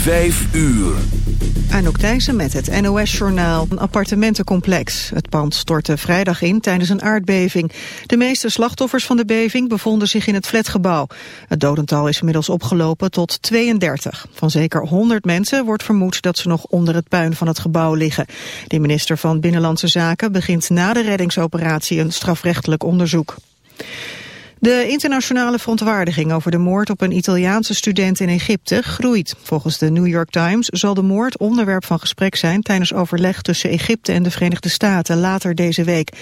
Vijf uur. Anouk met het NOS-journaal. Een appartementencomplex. Het pand stortte vrijdag in tijdens een aardbeving. De meeste slachtoffers van de beving bevonden zich in het flatgebouw. Het dodental is inmiddels opgelopen tot 32. Van zeker 100 mensen wordt vermoed dat ze nog onder het puin van het gebouw liggen. De minister van Binnenlandse Zaken begint na de reddingsoperatie een strafrechtelijk onderzoek. De internationale verontwaardiging over de moord op een Italiaanse student in Egypte groeit. Volgens de New York Times zal de moord onderwerp van gesprek zijn tijdens overleg tussen Egypte en de Verenigde Staten later deze week.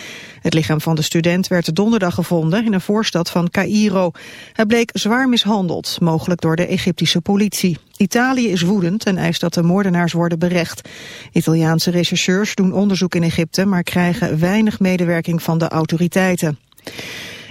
Het lichaam van de student werd donderdag gevonden in een voorstad van Cairo. Hij bleek zwaar mishandeld, mogelijk door de Egyptische politie. Italië is woedend en eist dat de moordenaars worden berecht. Italiaanse rechercheurs doen onderzoek in Egypte, maar krijgen weinig medewerking van de autoriteiten.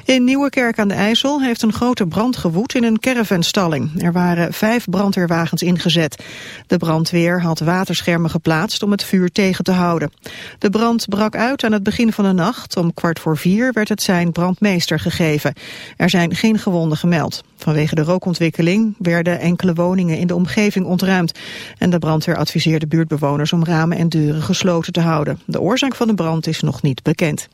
In Nieuwekerk aan de IJssel heeft een grote brand gewoed in een caravanstalling. Er waren vijf brandweerwagens ingezet. De brandweer had waterschermen geplaatst om het vuur tegen te houden. De brand brak uit aan het begin van de nacht. Om kwart voor vier werd het zijn brandmeester gegeven. Er zijn geen gewonden gemeld. Vanwege de rookontwikkeling werden enkele woningen in de omgeving ontruimd. En de brandweer adviseerde buurtbewoners om ramen en deuren gesloten te houden. De oorzaak van de brand is nog niet bekend.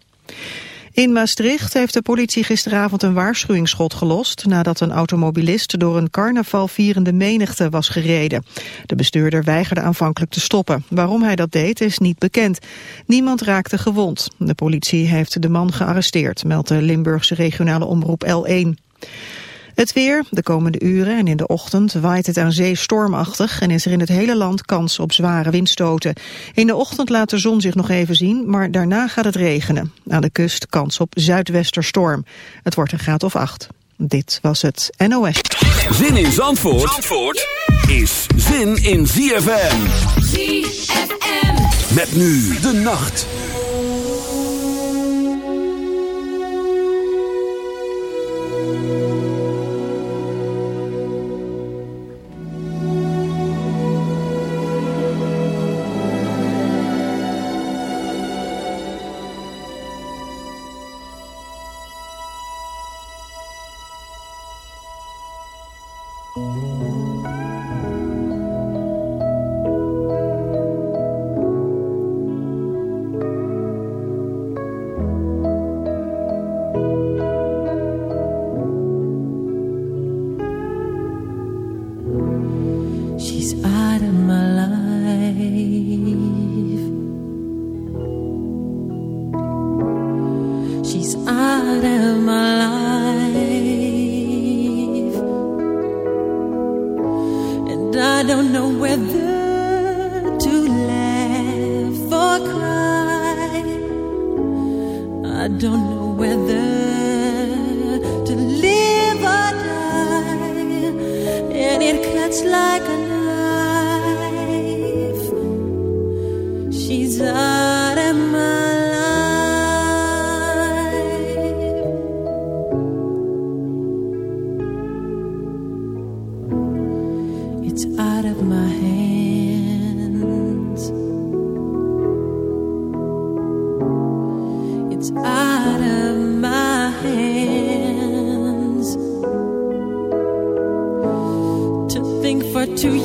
In Maastricht heeft de politie gisteravond een waarschuwingsschot gelost... nadat een automobilist door een carnavalvierende menigte was gereden. De bestuurder weigerde aanvankelijk te stoppen. Waarom hij dat deed is niet bekend. Niemand raakte gewond. De politie heeft de man gearresteerd, meldt de Limburgse regionale omroep L1. Het weer, de komende uren en in de ochtend waait het aan zee stormachtig en is er in het hele land kans op zware windstoten. In de ochtend laat de zon zich nog even zien, maar daarna gaat het regenen. Aan de kust kans op zuidwesterstorm. Het wordt een graad of acht. Dit was het NOS. Zin in Zandvoort, Zandvoort is zin in ZFM. ZFM. Met nu de nacht.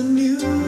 the news.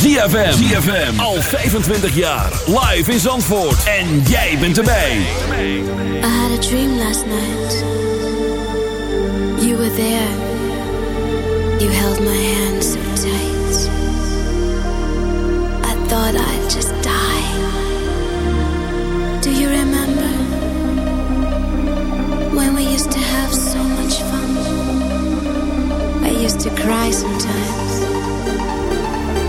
ZFM. ZFM. Al 25 jaar. Live in Zandvoort. En jij bent erbij. I had a dream last night. You were there. You held my hand so tight. I thought I'd just die. Do you remember? When we used to have so much fun. I used to cry sometimes.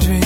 Dream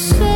So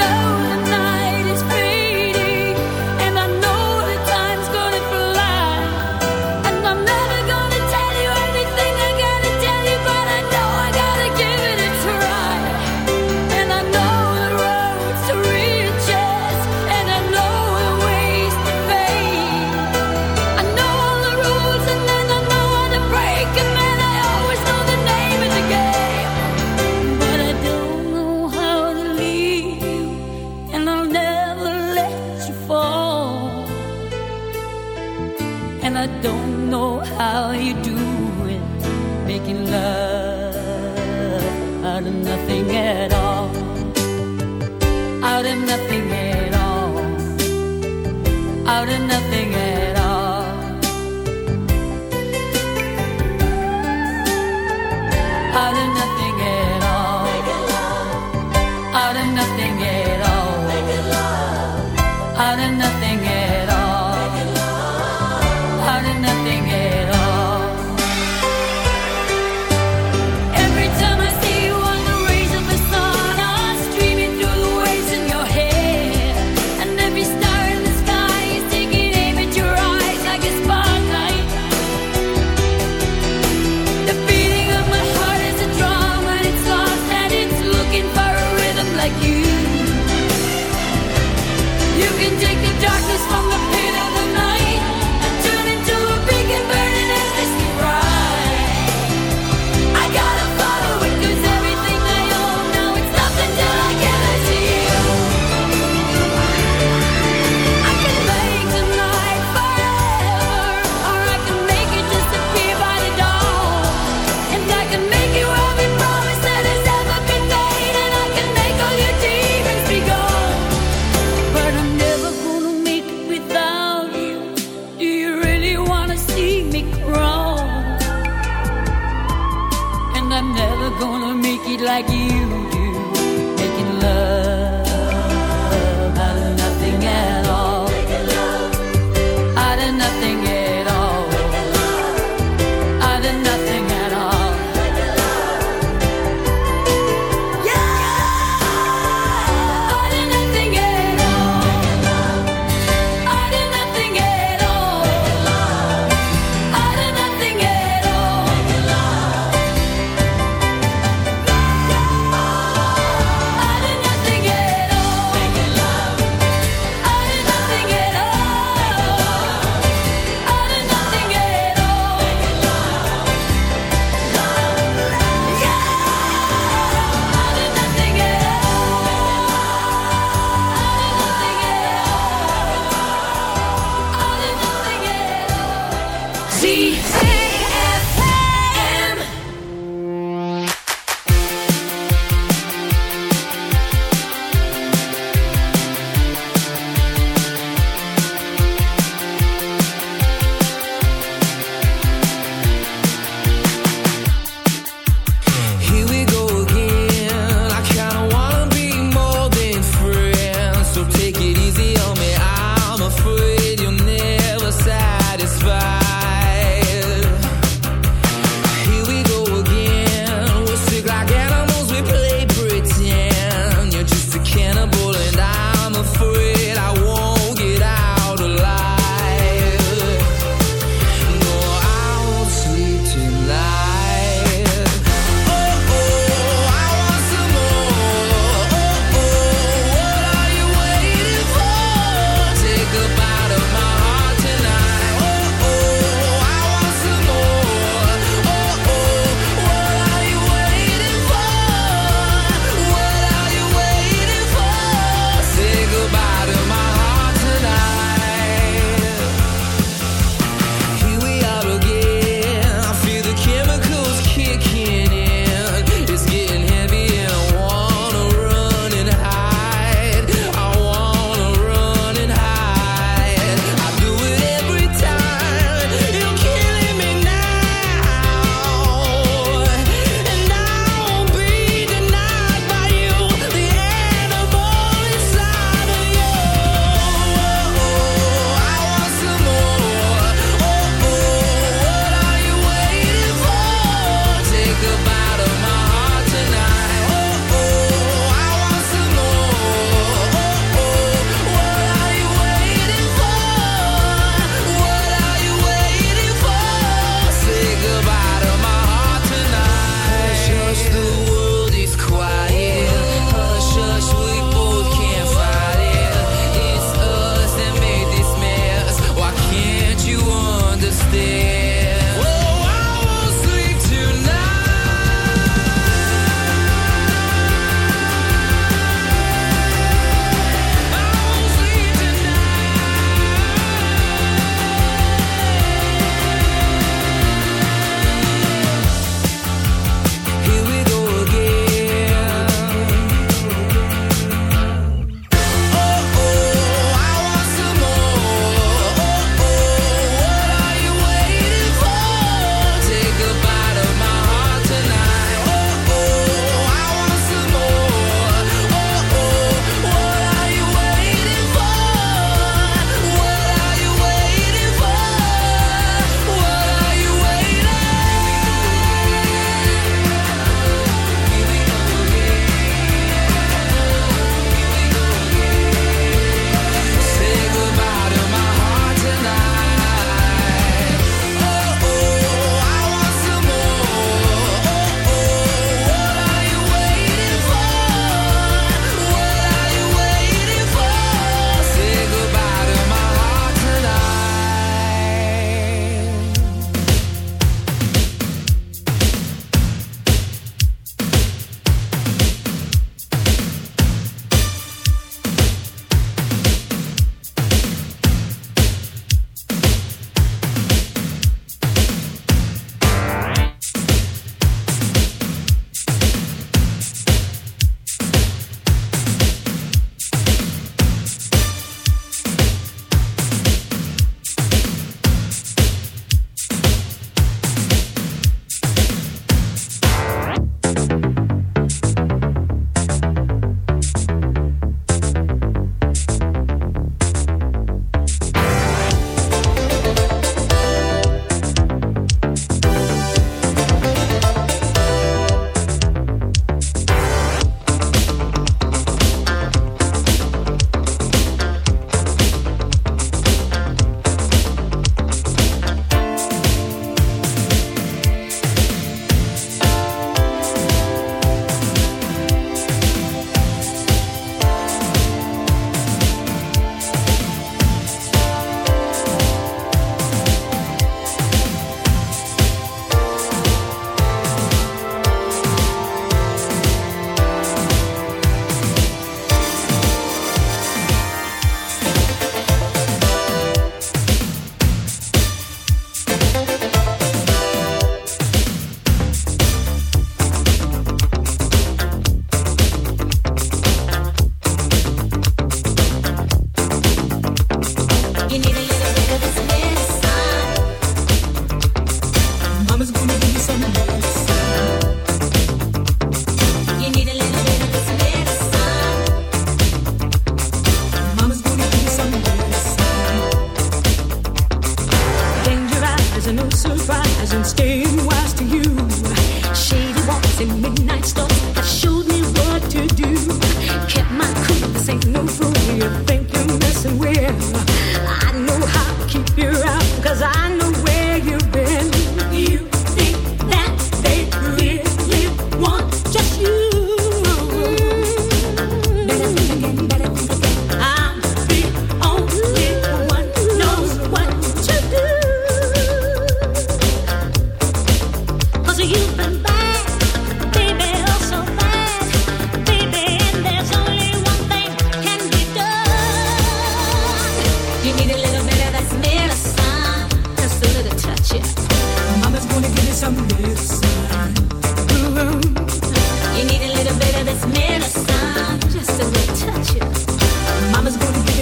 know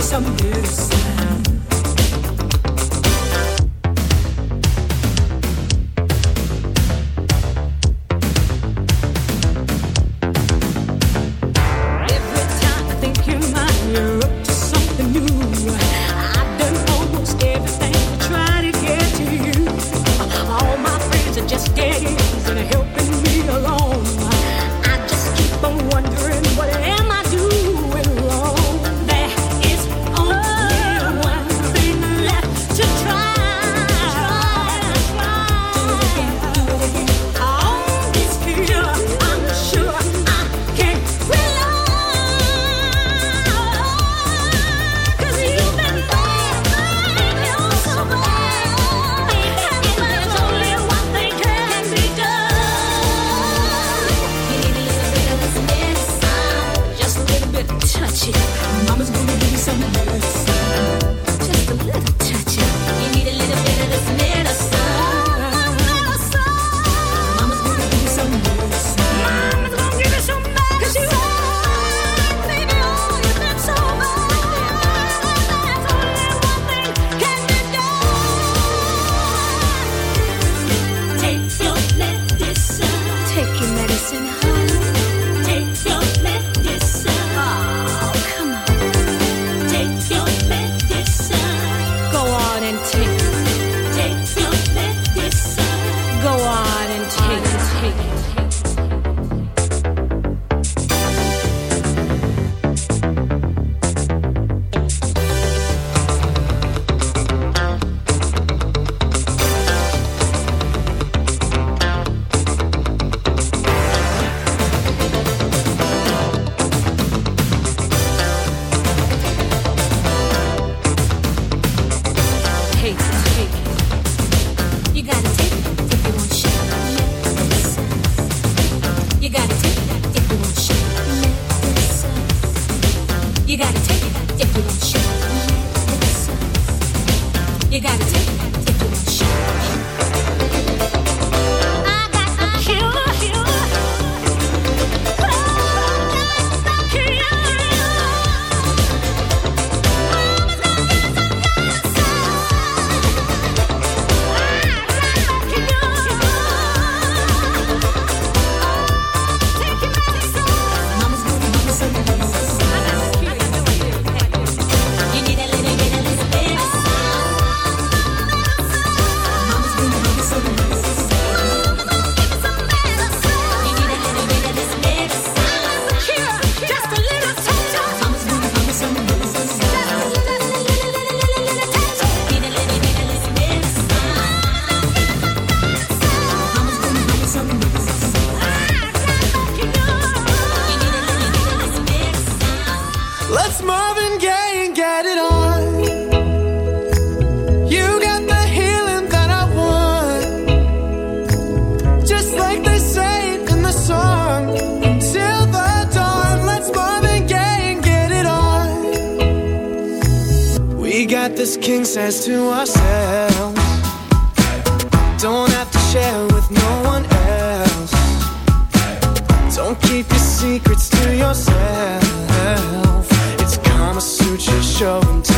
some medicine. keep your secrets to yourself. It's Kama Sutra show and tell.